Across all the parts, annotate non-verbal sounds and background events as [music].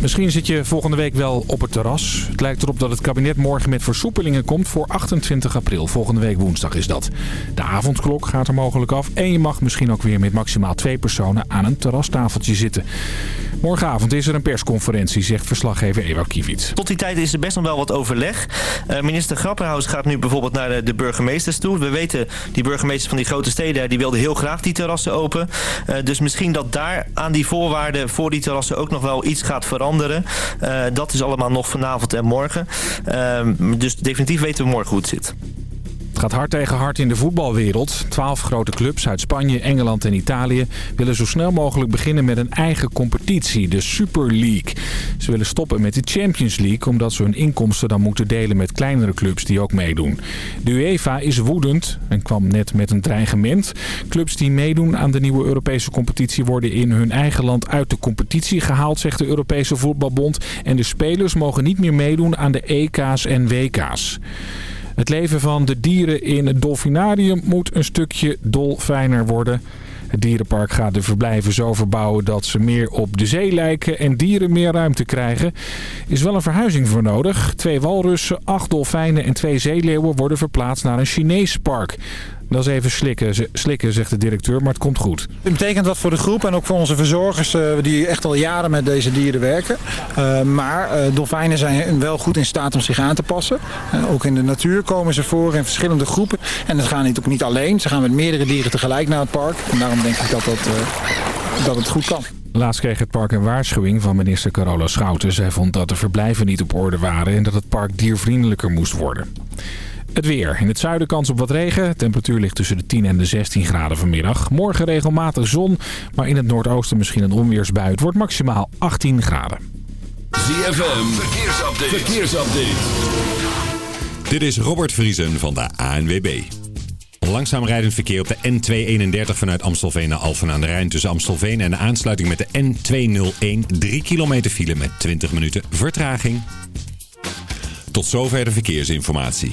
Misschien zit je volgende week wel op het terras. Het lijkt erop dat het kabinet morgen met versoepelingen komt voor 28 april. Volgende week woensdag is dat. De avondklok gaat er mogelijk af en je mag misschien ook weer met maximaal twee personen aan een terrastafeltje zitten. Morgenavond is er een persconferentie, zegt verslaggever Ewa Kiewit. Tot die tijd is er best nog wel wat overleg. Uh, minister Grapperhaus gaat nu bijvoorbeeld naar de, burgemeesters toe. We weten, die burgemeesters van die grote steden... die wilden heel graag die terrassen open. Uh, dus misschien dat daar aan die voorwaarden voor die terrassen... ook nog wel iets gaat veranderen. Uh, dat is allemaal nog vanavond en morgen. dus definitief weten we morgen hoe het zit. Het gaat hard tegen hard in de voetbalwereld. Twaalf grote clubs uit Spanje, Engeland en Italië willen zo snel mogelijk beginnen met een eigen competitie, de Super League. Ze willen stoppen met de Champions League omdat ze hun inkomsten dan moeten delen met kleinere clubs die ook meedoen. De UEFA is woedend en kwam net met een dreigement. Clubs die meedoen aan de nieuwe Europese competitie worden in hun eigen land uit de competitie gehaald, zegt de Europese Voetbalbond. En de spelers mogen niet meer meedoen aan de EK's en WK's. Het leven van de dieren in het dolfinarium moet een stukje dolfijner worden. Het dierenpark gaat de verblijven zo verbouwen dat ze meer op de zee lijken en dieren meer ruimte krijgen. Is wel een verhuizing voor nodig. Twee walrussen, acht dolfijnen en twee zeeleeuwen worden verplaatst naar een Chinees park. Dat is even slikken, slikken, zegt de directeur, maar het komt goed. Het betekent wat voor de groep en ook voor onze verzorgers uh, die echt al jaren met deze dieren werken. Uh, maar uh, dolfijnen zijn wel goed in staat om zich aan te passen. ook in de natuur komen ze voor in verschillende groepen. En ze gaan niet, ook niet alleen, ze gaan met meerdere dieren tegelijk naar het park. En daarom denk ik dat, dat, dat het goed kan. Laatst kreeg het park een waarschuwing van minister Carola Schouten. Zij vond dat de verblijven niet op orde waren en dat het park diervriendelijker moest worden. Het weer. In het zuiden kans op wat regen. De temperatuur ligt tussen de 10 en de 16 graden vanmiddag. Morgen regelmatig zon, maar in het noordoosten misschien een onweersbui. Het wordt maximaal 18 graden. ZFM, verkeersupdate. verkeersupdate. Dit is Robert Vriesen van de ANWB. Langzaam rijdend verkeer op de N231 vanuit Amstelveen naar Alphen aan de Rijn... tussen Amstelveen en de aansluiting met de N201. 3 kilometer file met 20 minuten vertraging. Tot zover de verkeersinformatie.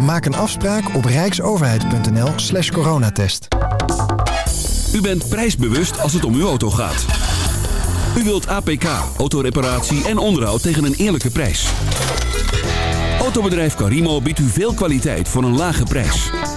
Maak een afspraak op rijksoverheid.nl slash coronatest. U bent prijsbewust als het om uw auto gaat. U wilt APK, autoreparatie en onderhoud tegen een eerlijke prijs. Autobedrijf Carimo biedt u veel kwaliteit voor een lage prijs.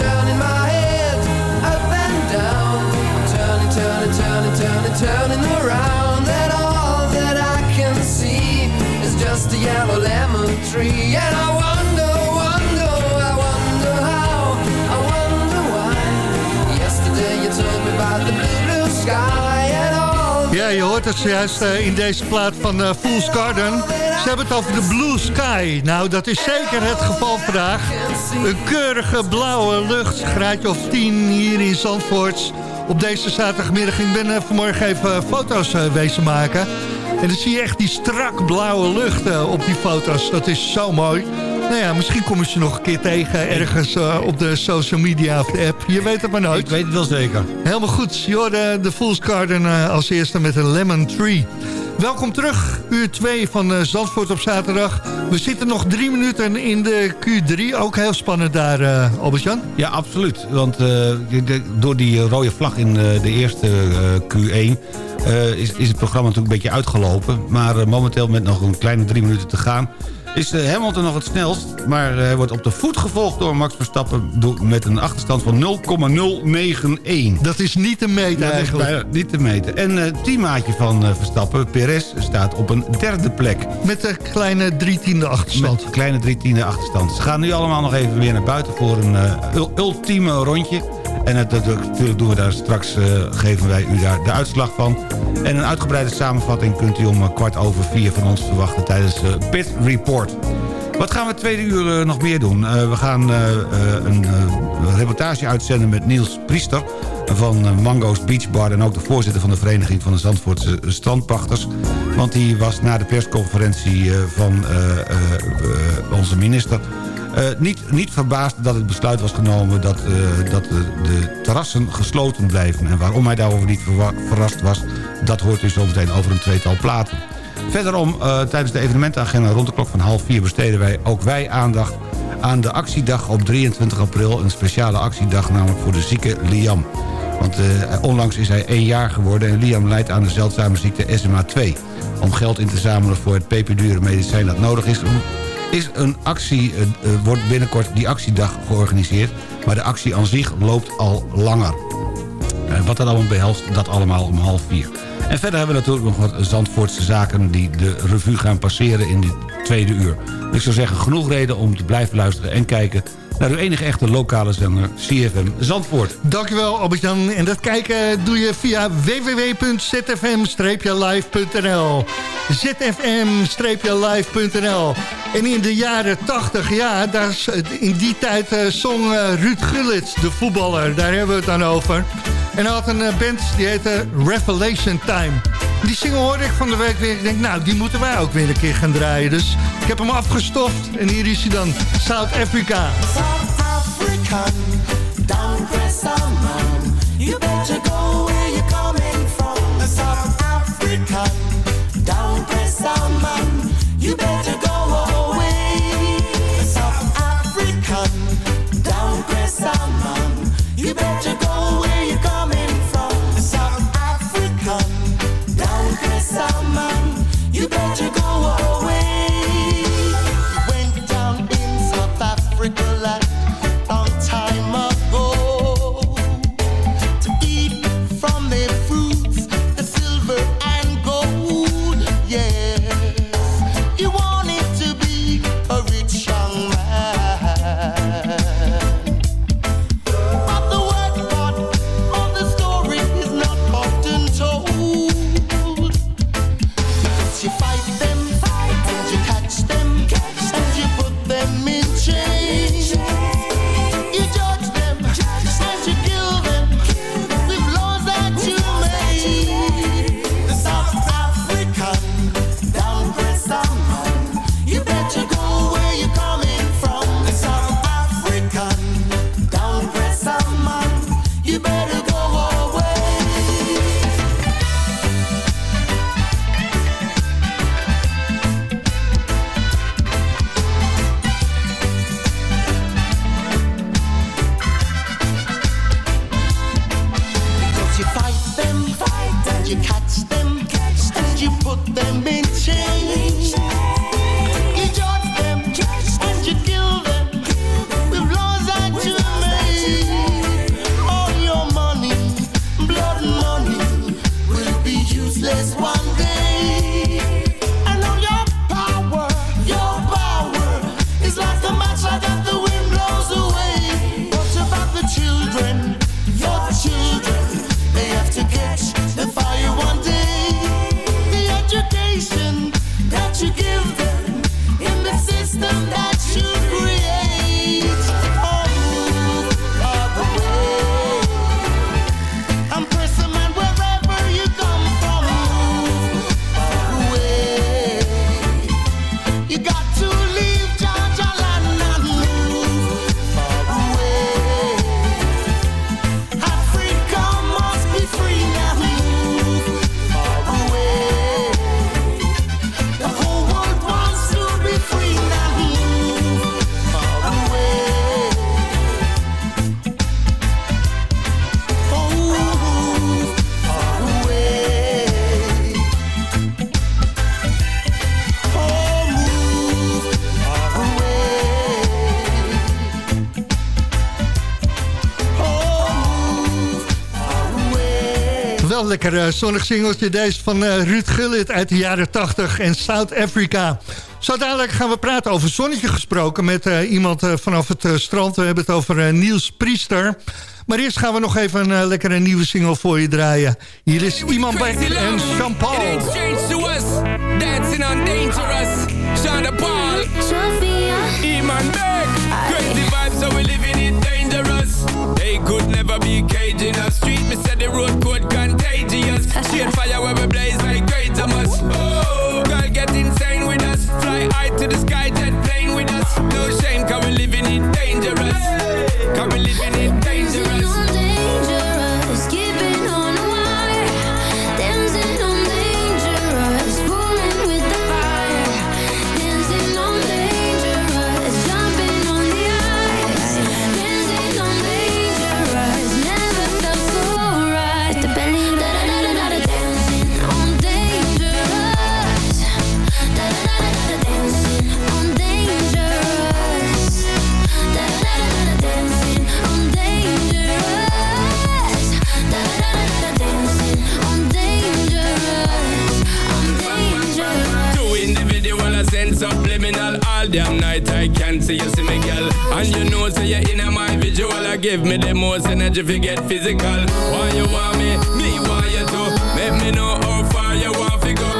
turning my head up and down I'm turning, turning, turning, turning, turning around And all that I can see Is just a yellow lemon tree And I wonder, wonder, I wonder how I wonder why Yesterday you told me about the blue, sky And all Ja, je hoort het zojuist eh, in deze plaat van eh, Fool's Garden. Ze hebben het over de Blue Sky. Nou, dat is zeker het geval vandaag. Een keurige blauwe lucht, graadje of 10 hier in Zandvoort. Op deze zaterdagmiddag. Ik ben eh, vanmorgen even foto's eh, wezen maken. En dan zie je echt die strak blauwe lucht eh, op die foto's. Dat is zo mooi. Nou ja, misschien kom je ze nog een keer tegen ergens eh, op de social media of de app. Je weet het maar nooit. Ik weet het wel zeker. Helemaal goed. Je hoorde de Fool's Garden eh, als eerste met een Lemon Tree. Welkom terug, uur 2 van eh, Zandvoort op zaterdag. We zitten nog drie minuten in de Q3. Ook heel spannend daar, Albert-Jan. Ja, absoluut. Want eh, door die rode vlag in de eerste eh, Q1... eh, is, is het programma natuurlijk een beetje uitgelopen. Maar momenteel met nog een kleine drie minuten te gaan... is eh, Hamilton nog het snelst. Maar eh, hij wordt op de voet gevolgd door Max Verstappen... met een achterstand van 0,091. Dat is niet te meten eigenlijk. niet te meten. En eh, het teammaatje van Verstappen, Perez, staat op een derde plek. Met een kleine drie tiende achterstand. Met een kleine drie tiende achterstand. Ze gaan nu allemaal nog even weer naar buiten voor een ul- ultieme rondje. En natuurlijk doen we daar straks, eh, geven wij u daar de uitslag van. En een uitgebreide samenvatting kunt u om eh, kwart over vier van ons verwachten tijdens eh, Pit Report. Wat gaan we tweede uur nog meer doen? We gaan een reportage uitzenden met Niels Priester van Mango's Beach Bar... en ook de voorzitter van de Vereniging van de Zandvoortse Strandpachters. Want die was na de persconferentie van onze minister... eh, niet, niet verbaasd dat het besluit was genomen dat, eh, dat de, terrassen gesloten blijven. En waarom hij daarover niet verrast was... dat hoort u zo meteen over een tweetal platen. Verderom, eh, tijdens de evenementenagenda rond de klok van half vier... besteden wij ook wij aandacht aan de actiedag op 23 april. Een speciale actiedag namelijk voor de zieke Liam. Want onlangs is hij één jaar geworden... en Liam lijdt aan de zeldzame ziekte SMA2. Om geld in te zamelen voor het peperdure medicijn dat nodig is... is een actie, eh, eh, wordt binnenkort die actiedag georganiseerd... maar de actie aan zich loopt al langer. En wat dat allemaal behelst, dat allemaal om half vier. En verder hebben we natuurlijk nog wat Zandvoortse zaken... die de revue gaan passeren in dit tweede uur. Ik zou zeggen, genoeg reden om te blijven luisteren en kijken... naar uw enige echte lokale zender, CFM Zandvoort. Dankjewel Albert-Jan. En dat kijken doe je via www.zfm-live.nl zfm-live.nl En in de jaren 80, ja, daar, in die tijd eh, zong eh, Ruud Gullit, de voetballer. Daar hebben we het dan over. En hij had een eh, band die heette Revelation Time. Die single hoorde ik van de week weer. Ik denk, nou, die moeten wij ook weer een keer gaan draaien. Dus ik heb hem afgestoft. En hier is hij dan, South Africa. South African, down man. You better go where you're coming from. South African, down man. You better go lekker eh, zonnig singeltje deze van eh, Ruud Gullit uit de jaren 80 en South Africa. Zo dadelijk gaan we praten over zonnetje gesproken met eh, iemand vanaf het strand. We hebben het over Niels Priester. Maar eerst gaan we nog even een lekkere nieuwe single voor je draaien. Hier is Iman Beck en Jean-Paul. Crazy vibes, so we living it dangerous. They could never be caging us. Street, me said the road. Straight fire where we blaze like great Thomas. Oh, girl, get insane with us. Fly high to the sky, jet plane with us. No shame, cause we living it dangerous. Cause we living it damn night I can't see you see me girl. And you know say you're in my visual I give me the most energy if you get physical. Why you want me, me want you to Make me know how far you want to go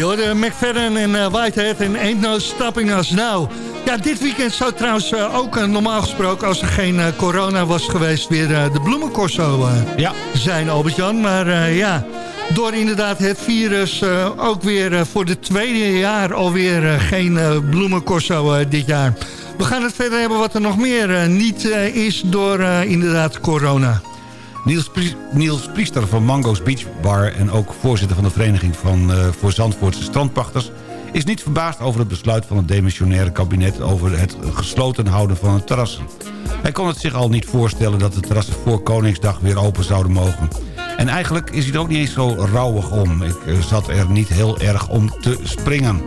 Je hoorde McFadden en eh, Whitehead en Ain't No Stopping Us Now. Ja, dit weekend zou trouwens eh, ook eh, normaal gesproken... als er geen corona was geweest... weer de bloemencorso zijn, Albert-Jan. Maar ja, door inderdaad het virus... ook weer voor de tweede jaar alweer geen bloemencorso dit jaar. We gaan het verder hebben wat er nog meer niet is... door inderdaad corona. Niels, Niels Priester van Mango's Beach Bar... en ook voorzitter van de Vereniging van, eh, voor Zandvoortse Strandpachters... is niet verbaasd over het besluit van het demissionaire kabinet... over het gesloten houden van het terrassen. Hij kon het zich al niet voorstellen dat de terrassen voor Koningsdag weer open zouden mogen. En eigenlijk is hij er ook niet eens zo rauwig om. Ik eh, zat er niet heel erg om te springen.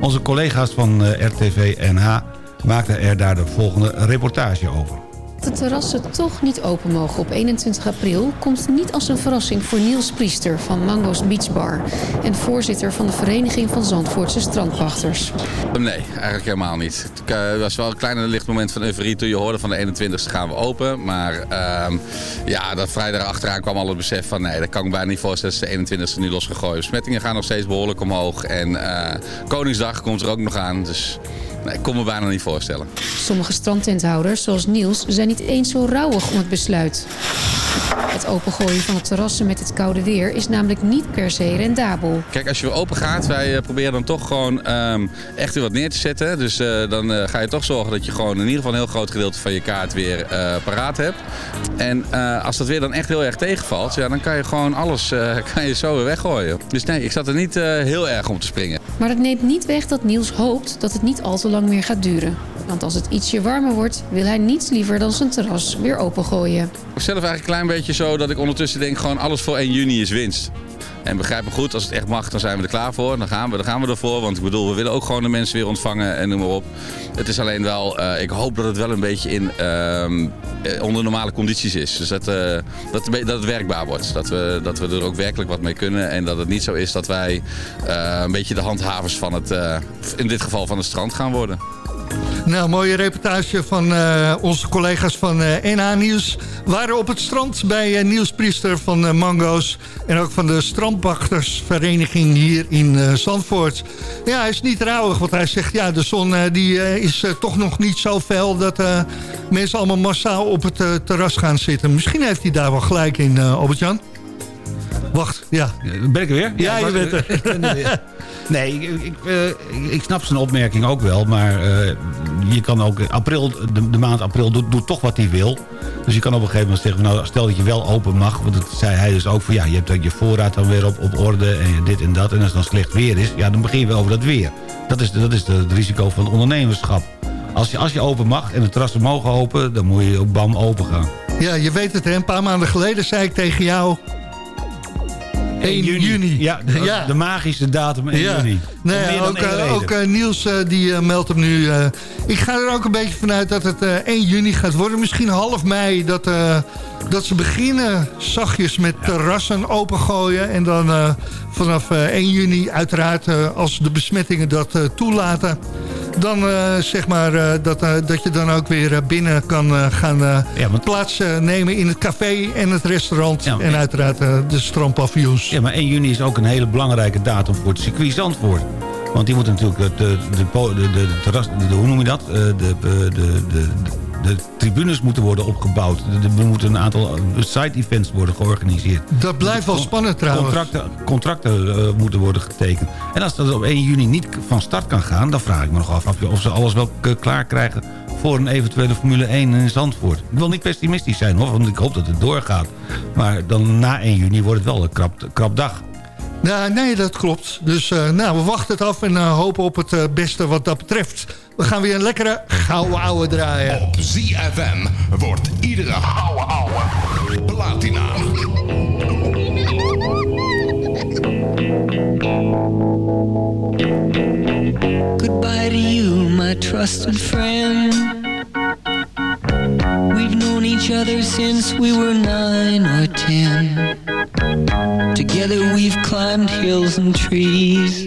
Onze collega's van eh, RTV NH maakten er daar de volgende reportage over. De terrassen toch niet open mogen op 21 april komt niet als een verrassing voor Niels Priester van Mango's Beach Bar en voorzitter van de Vereniging van Zandvoortse Strandpachters. Nee, eigenlijk helemaal niet. Het eh, was wel een klein licht moment van euforie toen je hoorde van de 21ste gaan we open. Maar ehm, ja, dat vrijdag achteraan kwam al het besef van nee, dat kan ik bijna niet voorstellen dat de 21ste nu losgegooid. Besmettingen gaan nog steeds behoorlijk omhoog en eh, Koningsdag komt er ook nog aan. Dus nee, ik kon me bijna niet voorstellen. Sommige strandtenthouders, zoals Niels, zijn niet eens zo rauwig om het besluit. Het opengooien van de terrassen met het koude weer is namelijk niet per se rendabel. Kijk, als je weer open gaat, wij eh, proberen dan toch gewoon ehm, echt weer wat neer te zetten. Dus eh, dan eh, ga je toch zorgen dat je gewoon in ieder geval een heel groot gedeelte van je kaart weer paraat hebt. En als dat weer dan echt heel erg tegenvalt, ja, dan kan je gewoon alles [laughs] kan je zo weer weggooien. Dus nee, ik zat er niet heel erg om te springen. Maar dat neemt niet weg dat Niels hoopt dat het niet al te lang meer gaat duren. Want als het ietsje warmer wordt, wil hij niets liever dan zijn terras weer opengooien. Ik zelf eigenlijk een klein beetje zo dat ik ondertussen denk gewoon alles voor 1 juni is winst. En begrijp me goed, als het echt mag, dan zijn we er klaar voor. Dan gaan we, dan gaan we ervoor. Want ik bedoel, we willen ook gewoon de mensen weer ontvangen en noem maar op. Het is alleen wel, eh, ik hoop dat het wel een beetje in, ehm, eh, onder normale condities is. Dus dat, eh, dat, dat het werkbaar wordt. Dat we, dat we er ook werkelijk wat mee kunnen. En dat het niet zo is dat wij een beetje de handhavers van het, in dit geval van het strand gaan worden. Nou, mooie reportage van eh, onze collega's van NH Nieuws. Waren op het strand bij eh, Niels Priester van Mango's. En ook van de strandpachtersvereniging hier in Zandvoort. Ja, hij is niet rouwig, want hij zegt... ja, de zon die, is toch nog niet zo fel... dat mensen allemaal massaal op het terras gaan zitten. Misschien heeft hij daar wel gelijk in, Albert-Jan. Wacht, ja. Ben ik er weer? Ja, je bent er. [laughs] ik ben er weer. Nee, ik, eh, ik- snap zijn opmerking ook wel. Maar eh, je kan ook... April, de, maand april doet, doet toch wat hij wil. Dus je kan op een gegeven moment zeggen... Nou, stel dat je wel open mag. Want dat zei hij dus ook van... Ja, je hebt je voorraad dan weer op, op orde. En dit en dat. En als het dan slecht weer is... Ja, dan begin je wel over dat weer. Dat is, dat is het risico van ondernemerschap. Als je, als je open mag en de terrassen mogen open... dan moet je ook bam open gaan. Ja, je weet het, hè? een paar maanden geleden zei ik tegen jou... 1 juni. Ja, de, de magische datum 1 Ja. juni. Nee, ook, eh, ook eh, Niels eh, die eh, meldt hem nu. eh, ik ga er ook een beetje vanuit dat het eh, 1 juni gaat worden. Misschien half mei dat, eh, dat ze beginnen zachtjes met terrassen opengooien. En dan eh, vanaf eh, 1 juni uiteraard eh, als de besmettingen dat eh, toelaten. Dan eh, zeg maar eh, dat, eh, dat je dan ook weer eh, binnen kan eh, gaan eh, eh, nemen in het café en het restaurant. en uiteraard eh, de strandpaviljoens. Ja, maar 1 juni is ook een hele belangrijke datum voor het circuit Zandvoort. Want die moeten natuurlijk de, de, de, de, de, de terras, de, de- hoe noem je dat? Eh, De, de, de, de, de tribunes moeten worden opgebouwd. Er moeten een aantal side-events worden georganiseerd. Dat blijft wel spannend trouwens. Contracten, contracten eh, moeten worden getekend. En als dat op 1 juni niet van start kan gaan... dan vraag ik me nog af of ze alles wel klaar krijgen... voor een eventuele Formule 1 in Zandvoort. Ik wil niet pessimistisch zijn, hoor, want ik hoop dat het doorgaat. Maar dan na 1 juni wordt het wel een krap, krap dag. Nou, nee, dat klopt. Dus eh, nou, we wachten het af en eh, hopen op het eh, beste wat dat betreft. We gaan weer een lekkere gouden ouwe draaien. Op ZFM wordt iedere ouwe ouwe platina. Goodbye to you, my trusted friend. We've known each other since we were nine or ten. Together we've climbed hills and trees.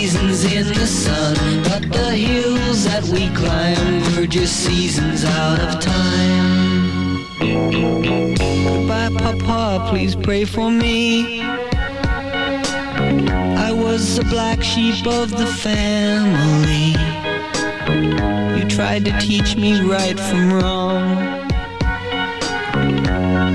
in the sun. But the hills that we climb were just seasons out of time. Goodbye, Papa, please pray for me. I was the black sheep of the family. You tried to teach me right from wrong.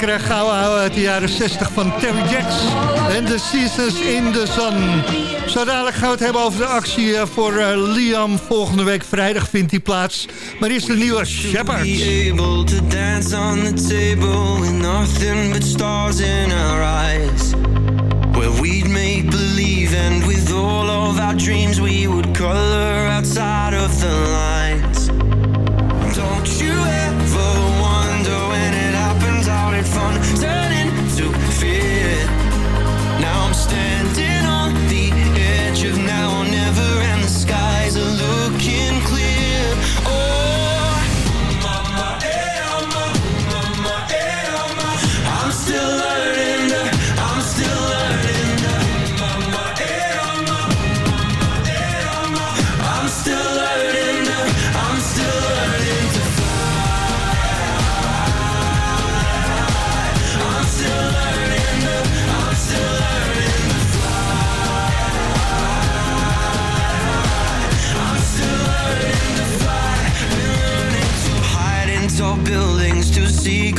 lekkere gouden ouwe uit de jaren 60 van Terry Jacks en The Seasons in the Sun. Zo dadelijk gaan we het hebben over de actie eh, voor eh, Liam. Volgende week vrijdag vindt die plaats. Maar eerst de nieuwe Shepard. be able to dance on the table with nothing but stars in our eyes. Where we'd make believe, and with all of our dreams, we would color outside of the lines. How did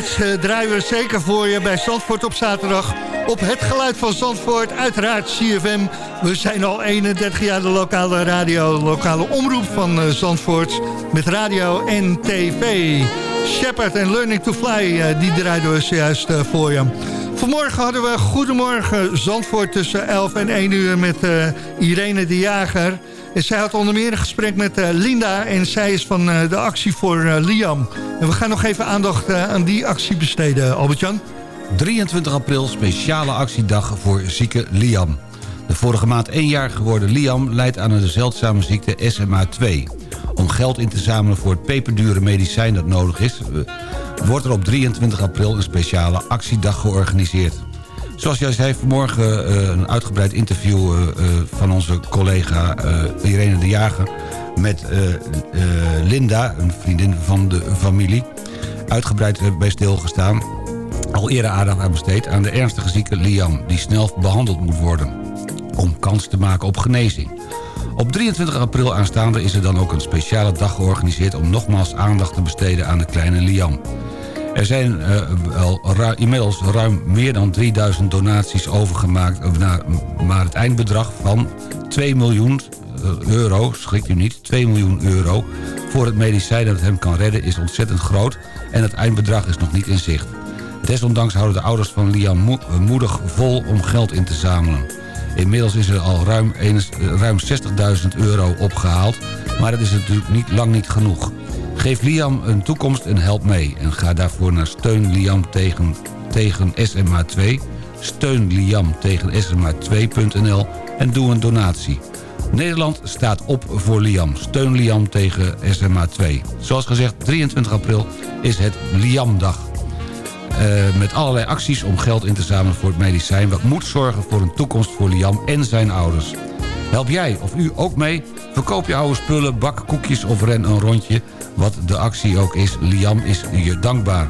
Hits eh, draaien we zeker voor je bij Zandvoort op zaterdag. Op het geluid van Zandvoort, uiteraard CFM. We zijn al 31 jaar de lokale radio, lokale omroep van eh, Zandvoort. Met radio en tv. Shepard en Learning to Fly, eh, die draaiden we zojuist voor je. Vanmorgen hadden we Goedemorgen Zandvoort tussen 11 en 1 uur met Irene de Jager. En zij had onder meer een gesprek met Linda en zij is van de actie voor Liam. En we gaan nog even aandacht eh, aan die actie besteden, Albert-Jan. 23 april, speciale actiedag voor zieke Liam. De vorige maand één jaar geworden Liam leidt aan de zeldzame ziekte SMA2. Om geld in te zamelen voor het peperdure medicijn dat nodig is... eh, wordt er op 23 april een speciale actiedag georganiseerd. Zoals jij zei, vanmorgen eh, een uitgebreid interview van onze collega Irene de Jager... met eh, eh, Linda, een vriendin van de familie. Uitgebreid eh, bij stilgestaan. Al eerder aandacht aan besteed aan de ernstige zieke Liam... die snel behandeld moet worden om kans te maken op genezing. Op 23 april aanstaande is er dan ook een speciale dag georganiseerd... om nogmaals aandacht te besteden aan de kleine Liam. Er zijn ru- inmiddels ruim meer dan 3000 donaties overgemaakt... naar- maar het eindbedrag van 2 miljoen eh, euro, schrik u niet, 2 miljoen euro... voor het medicijn dat hem kan redden is ontzettend groot... en het eindbedrag is nog niet in zicht. Desondanks houden de ouders van Liam eh, moedig vol om geld in te zamelen. Inmiddels is er al ruim, eh, ruim 60.000 euro opgehaald... maar dat is natuurlijk niet, lang niet genoeg. Geef Liam een toekomst en help mee. En ga daarvoor naar Steun Liam tegen, tegen SMA2. Steun Liam tegen SMA2.nl en doe een donatie. Nederland staat op voor Liam. Steun Liam tegen SMA2. Zoals gezegd, 23 april is het Liamdag. Eh, met allerlei acties om geld in te zamelen voor het medicijn... wat moet zorgen voor een toekomst voor Liam en zijn ouders. Help jij of u ook mee? Verkoop je oude spullen, bak koekjes of ren een rondje. Wat de actie ook is, Liam is je dankbaar.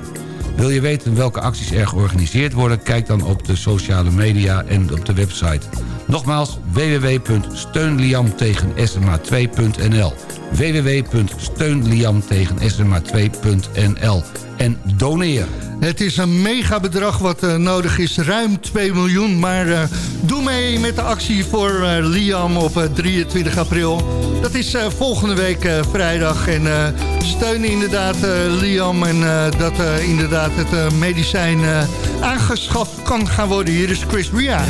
Wil je weten welke acties er georganiseerd worden? Kijk dan op de sociale media en op de website. Nogmaals, www.steunliamtegensma2.nl www.steunliamtegensma2.nl En doneer. Het is een mega bedrag wat eh, nodig is, ruim 2 miljoen. Maar eh, doe mee met de actie voor eh, Liam op eh, 23 april. Dat is eh, volgende week eh, vrijdag. En eh, steun inderdaad eh, Liam en eh, dat inderdaad het medicijn eh, aangeschaft kan gaan worden. Hier is Chris Ria.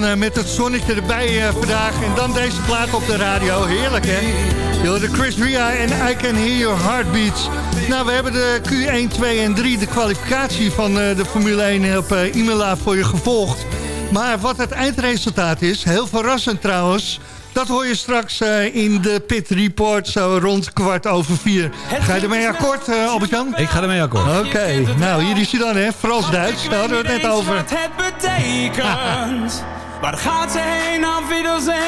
Dan eh, met het zonnetje erbij eh, vandaag. En dan deze plaat op de radio. Heerlijk, hè? Je hoorde Chris Ria en I Can Hear Your Heartbeats. Nou, we hebben de Q1, 2 en 3, de kwalificatie van eh, de Formule 1 op eh, Imola voor je gevolgd. Maar wat het eindresultaat is, heel verrassend trouwens... Dat hoor je straks eh, in de Pit Report, zo rond kwart over vier. Ga je ermee akkoord, eh, Albert-Jan? Ik ga ermee akkoord. Oké, nou hier is hij dan, hè? Frans-Duits, daar hadden we het net over. Wat het betekent. Waar gaat ze heen? Aan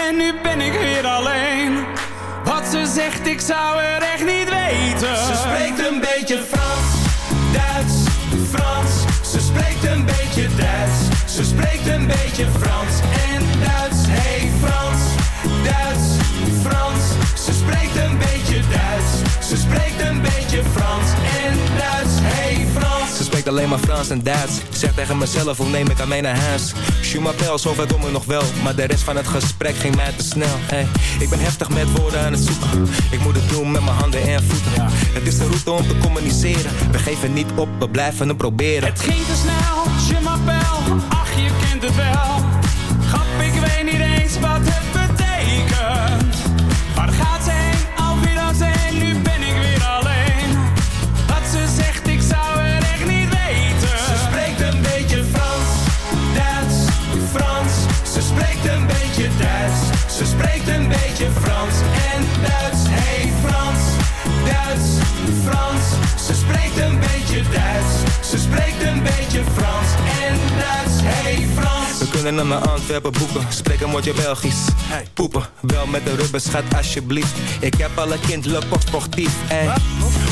en nu ben ik weer alleen. Wat ze zegt, ik zou er echt niet weten. Ze spreekt een beetje Frans, Duits, Frans. Ze spreekt een beetje Duits. Ze spreekt een beetje Frans maar Frans en Duits. Zeg tegen mezelf, hoe neem ik aan mee naar huis? Je m'appelle, zover kom ik nog wel. Maar de rest van het gesprek ging mij te snel. Hey, ik ben heftig met woorden aan het zoeken. Ik moet het doen met mijn handen en voeten. Het is de route om te communiceren. We geven niet op, we blijven het proberen. Het ging te snel, je m'appelle. Ach, je kent het wel. Grap, ik weet niet eens wat het We kunnen naar Antwerpen boeken, spreek een woordje Belgisch. Poepen, wel met de rubber, schat alsjeblieft. Ik heb alle kind, le sportief.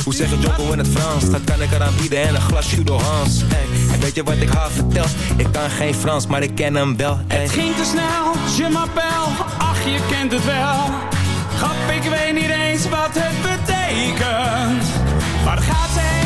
Hoe zeg je Jocko in het Frans? Dat kan ik eraan bieden en een glas Judo Hans. Ey. En weet je wat ik haar vertel? Ik kan geen Frans, maar ik ken hem wel. Het ging te snel, je m'appelle. Ach, je kent het wel. Grap, ik weet niet eens wat het betekent. Waar gaat ze heen?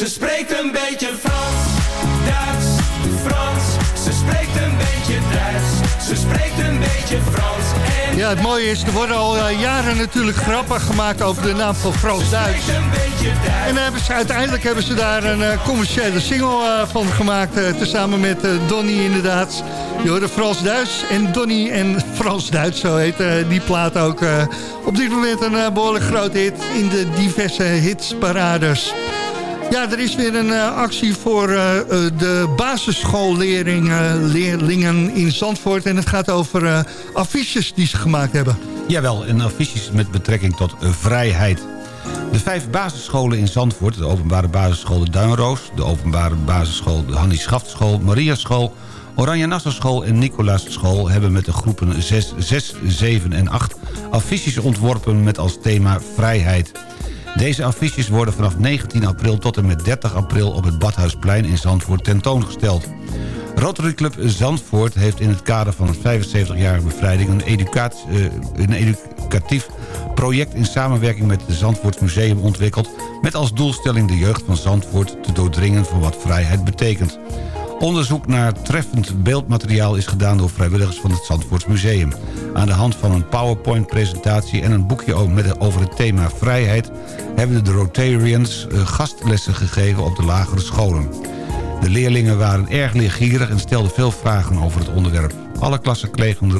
Ze spreekt een beetje Frans, Duits, Frans. Ze spreekt een beetje Duits. Ze spreekt een beetje Frans en Ja, het mooie is, er worden al eh, jaren natuurlijk grappen gemaakt over de naam van Frans-Duits. En hebben ze, uiteindelijk hebben ze daar een eh, commerciële single eh, van gemaakt. tezamen met Donny inderdaad. Je hoorde Frans-Duits en Donny en [laughs] Frans-Duits, zo heet die plaat ook. op dit moment een eh, behoorlijk grote hit in de diverse hitsparades. Ja, er is weer een eh, actie voor eh, de basisschoolleerlingen in Zandvoort. En het gaat over eh, affiches die ze gemaakt hebben. Jawel, en affiches met betrekking tot vrijheid. De vijf basisscholen in Zandvoort, de openbare basisschool De Duinroos... de openbare basisschool De Hannie Schaftschool, Mariaschool... Oranje Nassau en Nicolaas School hebben met de groepen 6, 6, 7 en 8 affiches ontworpen met als thema vrijheid. Deze affiches worden vanaf 19 april tot en met 30 april op het Badhuisplein in Zandvoort tentoongesteld. Rotary Club Zandvoort heeft in het kader van het 75-jarige bevrijding... Een, eh, een educatief project in samenwerking met het Zandvoorts Museum ontwikkeld... met als doelstelling de jeugd van Zandvoort te doordringen van wat vrijheid betekent. Onderzoek naar treffend beeldmateriaal is gedaan door vrijwilligers van het Zandvoorts Museum. Aan de hand van een PowerPoint-presentatie en een boekje over het thema vrijheid... hebben de Rotarians eh, gastlessen gegeven op de lagere scholen. De leerlingen waren erg leergierig en stelden veel vragen over het onderwerp. Alle klassen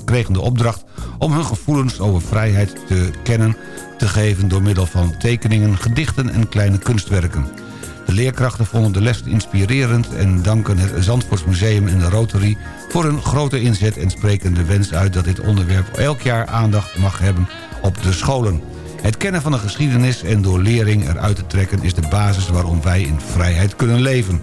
kregen de opdracht om hun gevoelens over vrijheid te kennen te geven... door middel van tekeningen, gedichten en kleine kunstwerken. De leerkrachten vonden de les inspirerend en danken het Zandvoortsmuseum en de Rotary voor hun grote inzet en spreken de wens uit dat dit onderwerp elk jaar aandacht mag hebben op de scholen. Het kennen van de geschiedenis en door lering eruit te trekken is de basis waarom wij in vrijheid kunnen leven.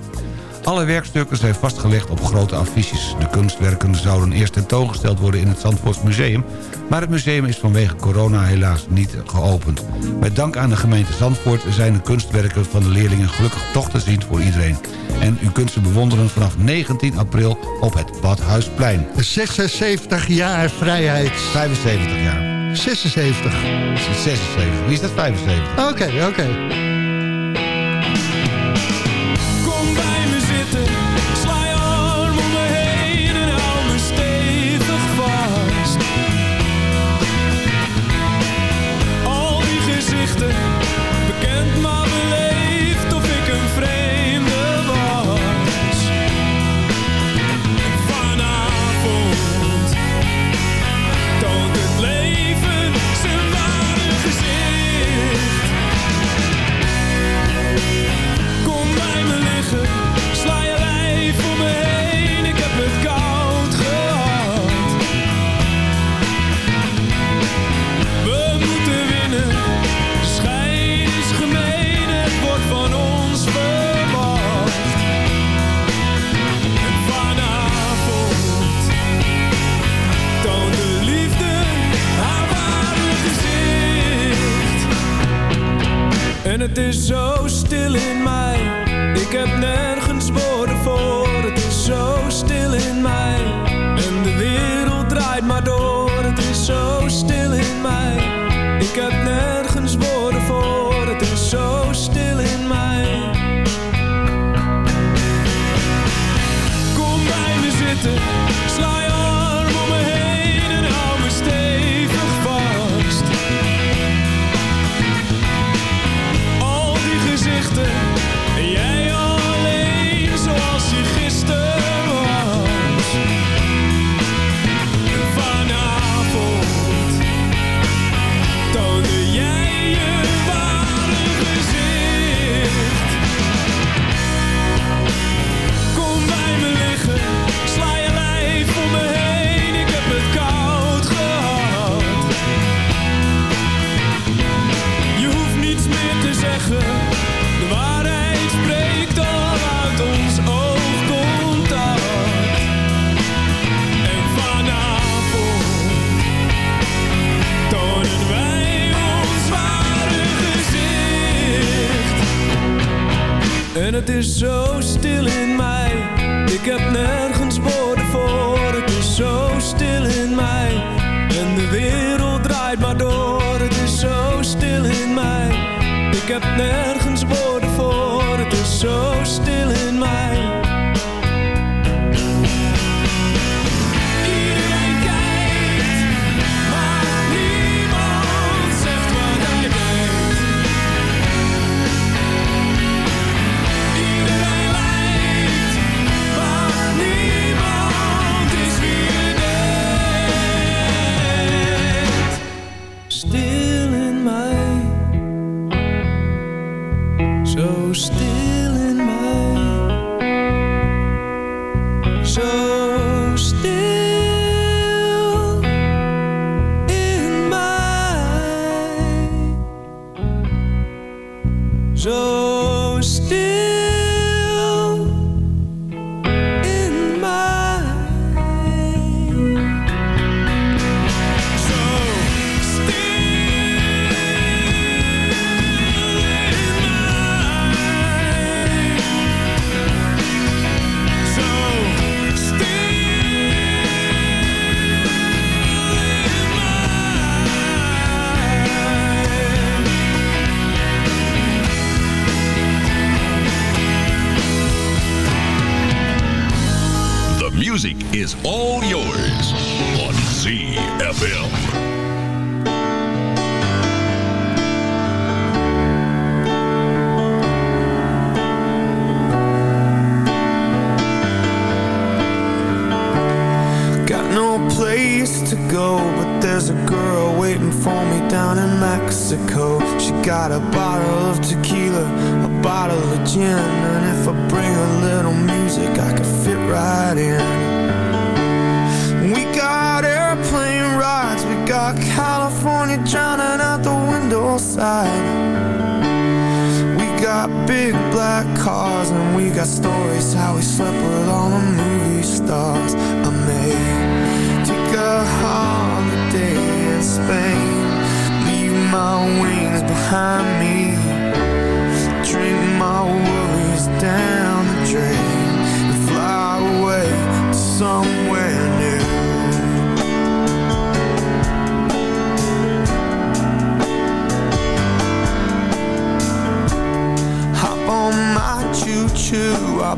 Alle werkstukken zijn vastgelegd op grote affiches. De kunstwerken zouden eerst tentoongesteld worden in het Zandvoort Museum... maar het museum is vanwege corona helaas niet geopend. Met dank aan de gemeente Zandvoort zijn de kunstwerken van de leerlingen... gelukkig toch te zien voor iedereen. En u kunt ze bewonderen vanaf 19 april op het Badhuisplein. 76 jaar vrijheid. 75 jaar. 76. 76. Wie is dat 75? Oké, oké. het is zo stil in mij. Ik heb net het is zo stil in Dus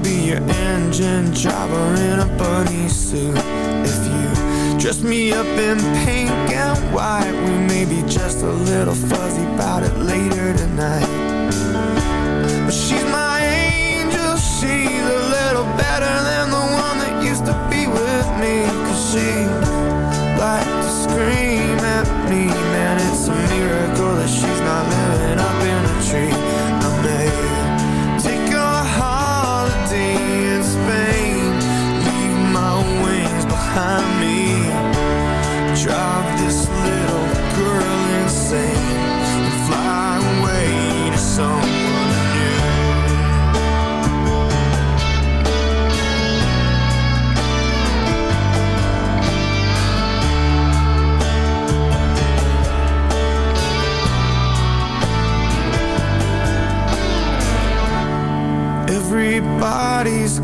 be your engine driver in a bunny suit. If you dress me up in pink and white We may be just a little fuzzy about it later tonight. But she's my angel She's a little better than the one that used to be with me. Cause she liked to scream at me Man, it's a miracle that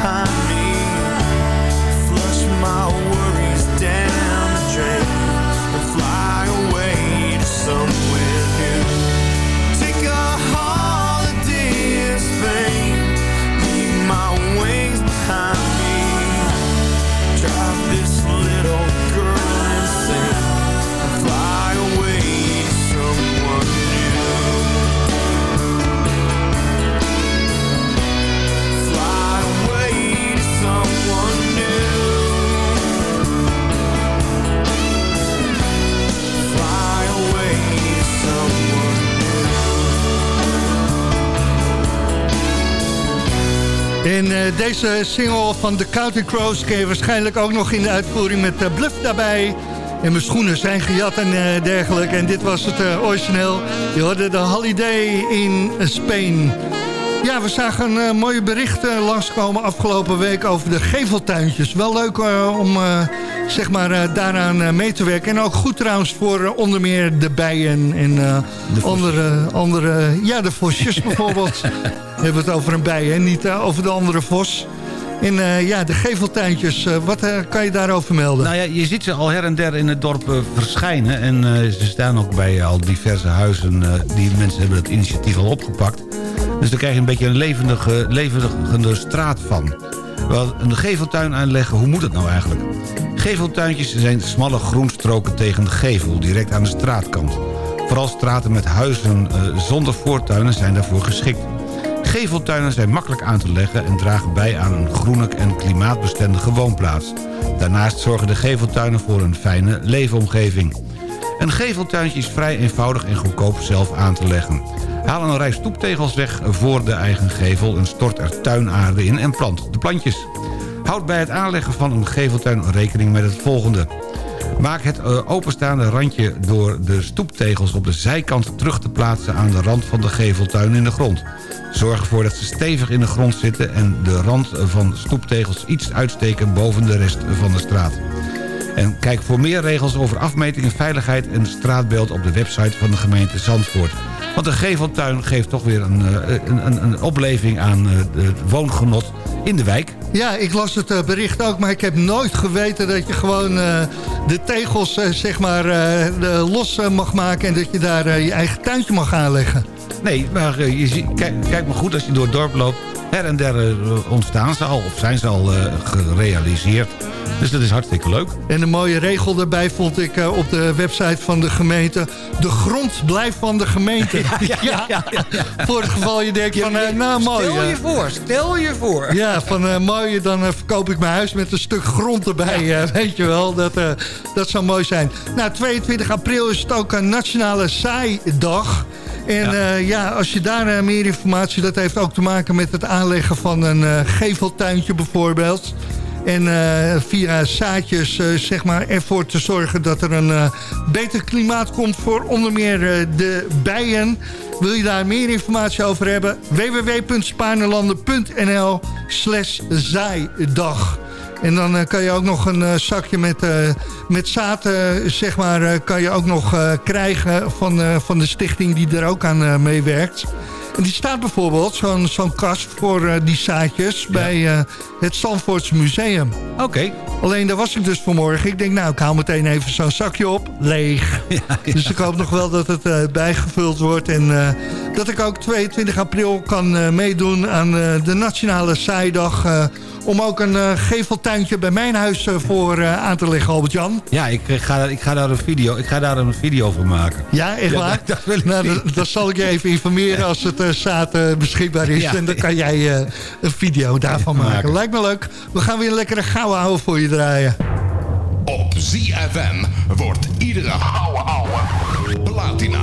time deze single van The Counting Crows ken je waarschijnlijk ook nog in de uitvoering met eh, Bluff daarbij. En mijn schoenen zijn gejat en eh, dergelijke. En dit was het eh, origineel. Je hoorde de Holiday in Spain. Ja, we zagen een uh, mooie berichten langskomen afgelopen week over de geveltuintjes. Wel leuk uh, om uh, zeg maar, daaraan mee te werken. En ook goed trouwens voor onder meer de bijen en andere, andere... Ja, de vosjes [laughs] bijvoorbeeld. We hebben het over een bij, hè? niet over de andere vos. En uh, ja, de geveltuintjes, uh, wat kan je daarover melden? Nou ja, je ziet ze al her en der in het dorp verschijnen. En ze staan ook bij al diverse huizen. die mensen hebben het initiatief al opgepakt. Dus daar krijg je een beetje een levendige, levendige straat van. Wel, een geveltuin aanleggen, hoe moet het nou eigenlijk? Geveltuintjes zijn smalle groenstroken tegen de gevel, direct aan de straatkant. Vooral straten met huizen zonder voortuinen zijn daarvoor geschikt. Geveltuinen zijn makkelijk aan te leggen en dragen bij aan een groene en klimaatbestendige woonplaats. Daarnaast zorgen de geveltuinen voor een fijne leefomgeving. Een geveltuintje is vrij eenvoudig en goedkoop zelf aan te leggen. Haal een rij stoeptegels weg voor de eigen gevel en stort er tuinaarde in en plant de plantjes. Houd bij het aanleggen van een geveltuin rekening met het volgende. Maak het openstaande randje door de stoeptegels op de zijkant terug te plaatsen aan de rand van de geveltuin in de grond. Zorg ervoor dat ze stevig in de grond zitten en de rand van stoeptegels iets uitsteken boven de rest van de straat. En kijk voor meer regels over afmeting, veiligheid en straatbeeld op de website van de gemeente Zandvoort. Want een geveltuin geeft toch weer een, een, een, een opleving aan het woongenot in de wijk. Ja, ik las het bericht ook, maar ik heb nooit geweten dat je gewoon uh, de tegels uh, zeg maar los mag maken... en dat je daar je eigen tuintje mag aanleggen. Nee, maar je kijk, kijk maar goed als je door het dorp loopt. Her en der eh, ontstaan ze al, of zijn ze al eh, gerealiseerd. Dus dat is hartstikke leuk. En een mooie regel daarbij vond ik eh, op de website van de gemeente. De grond blijft van de gemeente. [laughs] Ja, Voor het geval je denkt van, nou mooi. Stel je voor, stel je voor. Ja, van mooi, dan verkoop ik mijn huis met een stuk grond erbij. weet je wel, dat, dat zou mooi zijn. Nou, 22 april is het ook een Nationale Saaidag. En ja. ja, als je daar eh, meer informatie... dat heeft ook te maken met het aanleggen van een eh, geveltuintje bijvoorbeeld... En eh, via zaadjes eh, zeg maar ervoor te zorgen dat er een eh, beter klimaat komt voor onder meer eh, de bijen. Wil je daar meer informatie over hebben? www.spaarnelanden.nl slash zaaidag. En dan eh, kan je ook nog een eh, zakje met, eh, met zaad zeg maar, kan je ook nog krijgen van, van de stichting die er ook aan meewerkt. En die staat bijvoorbeeld, zo'n zo'n kast voor die zaadjes... bij het Zandvoorts Museum. Oké. Alleen daar was ik dus vanmorgen. Ik denk, nou, ik haal meteen even zo'n zakje op. Leeg. [laughs] Dus ik hoop nog wel dat het bijgevuld wordt. En dat ik ook 22 april kan eh, meedoen aan eh, de Nationale Saaidag... eh, om ook een eh, geveltuintje bij mijn huis voor eh, aan te leggen, Albert-Jan. Ja, ik, ga, daar- ik, ga daar een video, ik ga daar een video van maken. Ja, echt waar? dat, dat wil ik nou, dat, dat zal ik je even informeren als het eh, zaad eh, beschikbaar is. Ja. En dan kan jij eh, een video daarvan maken. maken. Lijkt me leuk. We gaan weer een lekkere gouden houden voor je draaien. Op ZFM wordt iedere ouwe ouwe platina.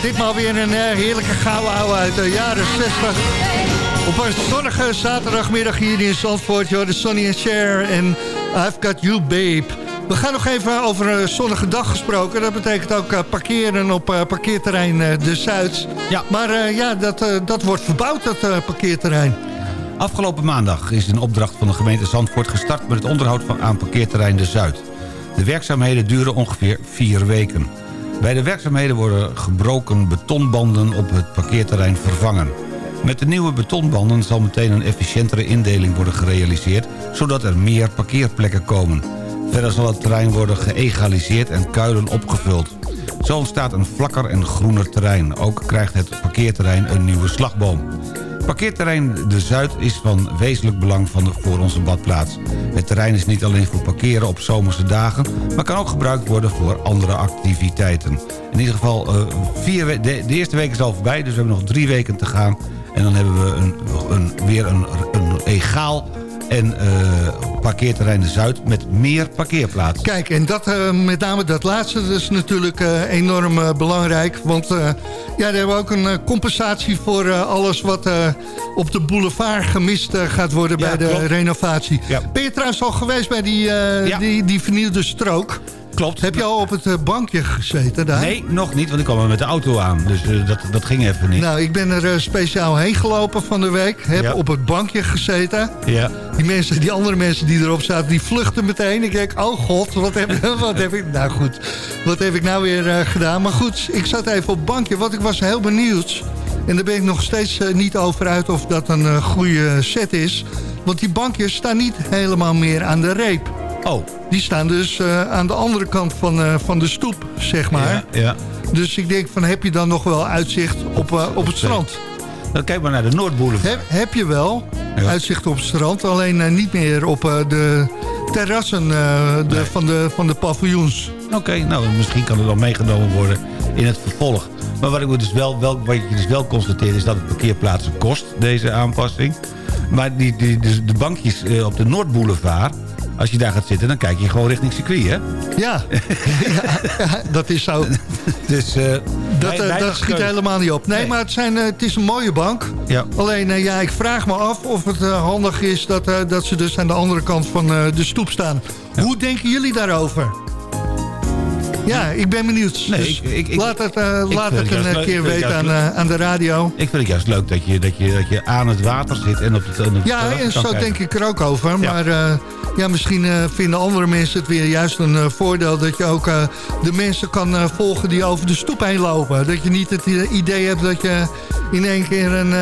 Ditmaal weer een eh, heerlijke gouden ouwe uit de jaren 60. Op een zonnige zaterdagmiddag hier in Zandvoort. Joh, de Sonny and Cher en I've Got You Babe. We gaan nog even over een zonnige dag gesproken. Dat betekent ook eh, parkeren op eh, parkeerterrein eh, De Zuid. Ja. Maar eh, ja, dat, eh, dat wordt verbouwd, dat eh, parkeerterrein. Afgelopen maandag is in opdracht van de gemeente Zandvoort gestart... met het onderhoud van aan parkeerterrein De Zuid. De werkzaamheden duren ongeveer vier weken. Bij de werkzaamheden worden gebroken betonbanden op het parkeerterrein vervangen. Met de nieuwe betonbanden zal meteen een efficiëntere indeling worden gerealiseerd... zodat er meer parkeerplekken komen. Verder zal het terrein worden geëgaliseerd en kuilen opgevuld. Zo ontstaat een vlakker en groener terrein. Ook krijgt het parkeerterrein een nieuwe slagboom. Parkeerterrein De Zuid is van wezenlijk belang voor onze badplaats. Het terrein is niet alleen voor parkeren op zomerse dagen... maar kan ook gebruikt worden voor andere activiteiten. In ieder geval, eh, vier de eerste week is al voorbij... dus we hebben nog drie weken te gaan. En dan hebben we een, een, weer een, een egaal en eh, parkeerterrein De Zuid... met meer parkeerplaatsen. Kijk, en dat, eh, met name dat laatste dat is natuurlijk eh, enorm belangrijk. Want ja, daar hebben we ook een compensatie voor alles wat op de boulevard gemist gaat worden Ja, bij de klopt. renovatie. Ben je trouwens al geweest bij die, eh, die, die vernieuwde strook? Klopt. Heb je al op het eh, bankje gezeten daar? Nee, nog niet, want ik kwam er met de auto aan. Dus eh, dat, dat ging even niet. Nou, ik ben er eh, speciaal heen gelopen van de week. Heb Ja. op het bankje gezeten. Ja. Die, mensen, die andere mensen die erop zaten, die vluchten meteen. Ik denk, oh god, wat heb, [laughs] wat heb ik... Nou goed, wat heb ik nou weer gedaan? Maar goed, ik zat even op het bankje, want ik was heel benieuwd. En daar ben ik nog steeds niet over uit of dat een goede set is. Want die bankjes staan niet helemaal meer aan de reep. Oh. Die staan dus eh, aan de andere kant van, eh, van de stoep, zeg maar. Ja, ja. Dus ik denk van, heb je dan nog wel uitzicht op, eh, op het strand? Dan kijk maar naar de Noordboulevard. Heb, heb je wel uitzicht op het strand, alleen niet meer op de terrassen de, van, de, van de paviljoens. Oké, nou, misschien kan het wel meegenomen worden in het vervolg. Maar wat, ik dus wel, wel, wat je dus wel constateert is dat het parkeerplaatsen kost, deze aanpassing. Maar die, die, dus de bankjes op de Noordboulevard, als je daar gaat zitten... dan kijk je gewoon richting circuit, hè? Ja, [laughs] dat is zo. Dus, eh, Dat, eh, dat nog schiet helemaal niet op. Nee, maar het, zijn, eh, het is een mooie bank. Ja. Alleen, ja, ik vraag me af of het handig is dat, dat ze dus aan de andere kant van de stoep staan. Hoe denken jullie daarover? Ja, ik ben benieuwd. Nee, Dus ik- ik- laat het, laat een leuk- keer weten aan, aan de radio. Ik vind het juist leuk dat je, dat je, dat je aan het water zit en op het, op het Ja, en zo kijken. denk ik er ook over. Maar ja, misschien eh, vinden andere mensen het weer juist een eh, voordeel... dat je ook eh, de mensen kan volgen die over de stoep heen lopen. Dat je niet het idee hebt dat je in één keer een,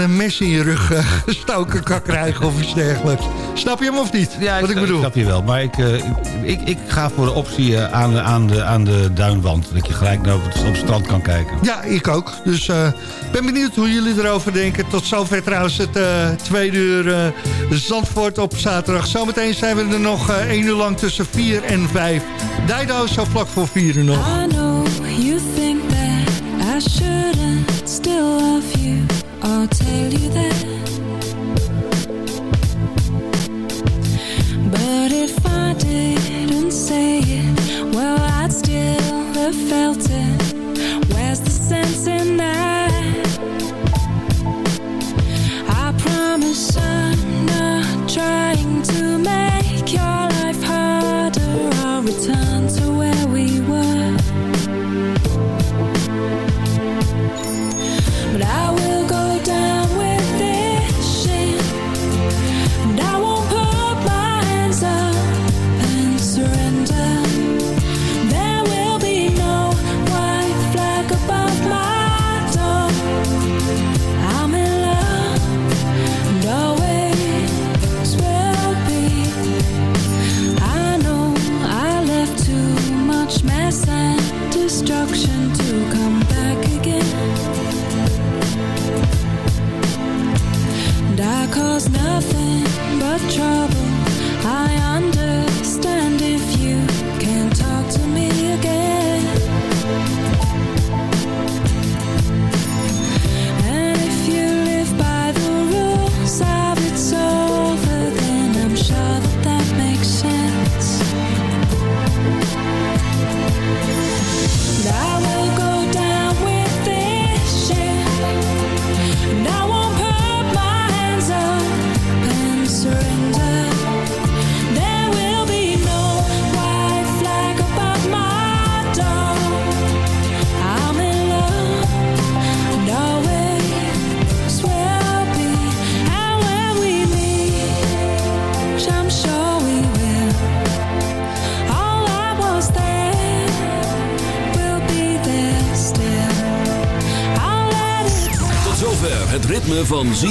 een mes in je rug [laughs] gestoken kan krijgen of iets dergelijks. Snap je hem of niet? Ja, wat ik bedoel? snap je wel. Maar ik, ik, ik, ik ga voor de optie aan, de- aan, de, aan de duinwand. Dat je gelijk naar op het, op het strand kan kijken. Ja, ik ook. Dus ik ben benieuwd hoe jullie erover denken. Tot zover trouwens het tweede uur Zandvoort op zaterdag. Zometeen zijn we er nog eh, één uur lang tussen 4 en 5. Dido zo vlak voor 4 uur nog. I know you think that I shouldn't still love you. I'll tell you that. But if I didn't say it, well, I'd still have felt it. Where's the sense in that? I promise I'm not trying return to where